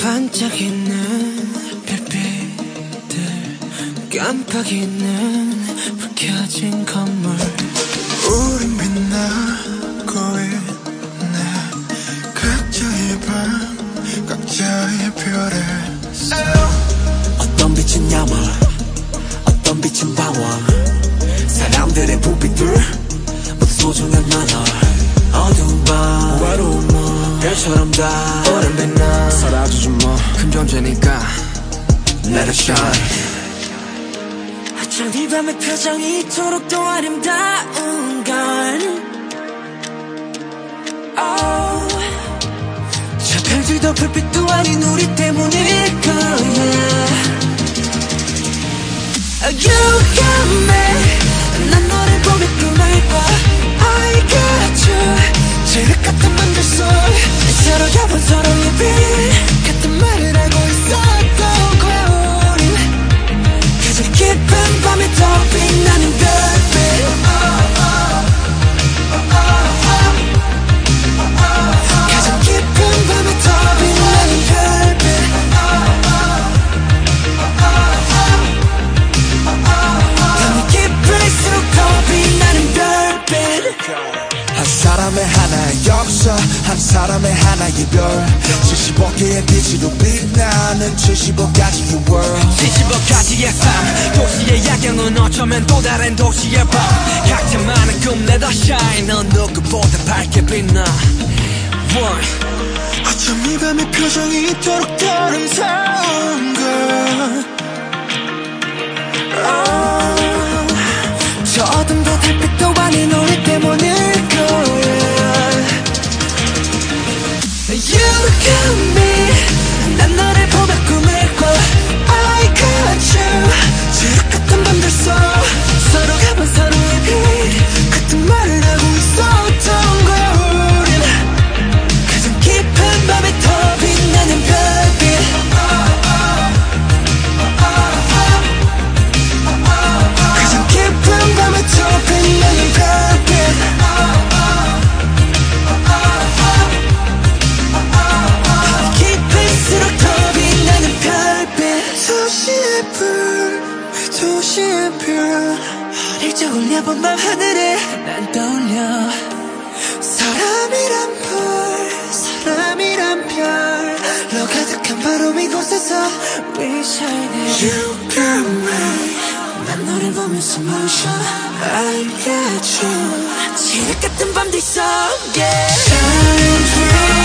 반짝이는 별빛들 깜빡이는 불 켜진 건물. 우린 빛나고 있네. 각자의 밤 각자의 별에. 어떤 빛은 야물 어떤 빛은 방황. 사람들의 부비들 모두 소중한 만화. 밤 외로운 몸 별처럼 다. 오랜 빛나. 사라지지 뭐큰 존재니까. Let it shine. 어쩜 이 밤의 표정이 이토록 또 아름다운 건 oh. 저 별들도 불빛도 아닌 우리 때문일 거야 역사 한 사람의 하나의 별. 75개의 빛으로 빛나는 75가지의 world. 75가지의 삶 도시의 야경은 어쩌면 또 다른 도시의 밤. 각자만의 꿈 let us shine. 넌 누구보다 밝게 빛나. One. 어쩜 이 밤의 표정이 이토록 더 아름다운 어릴 적 올려 본 밤 하늘에 난 떠올려. 사람이란 별 사람이란 별로 가득한 바로 이곳에서 We shining You got me. 난 너를 보면서 멈춰 I got you. 지옥 같은 밤들 속에 Shine,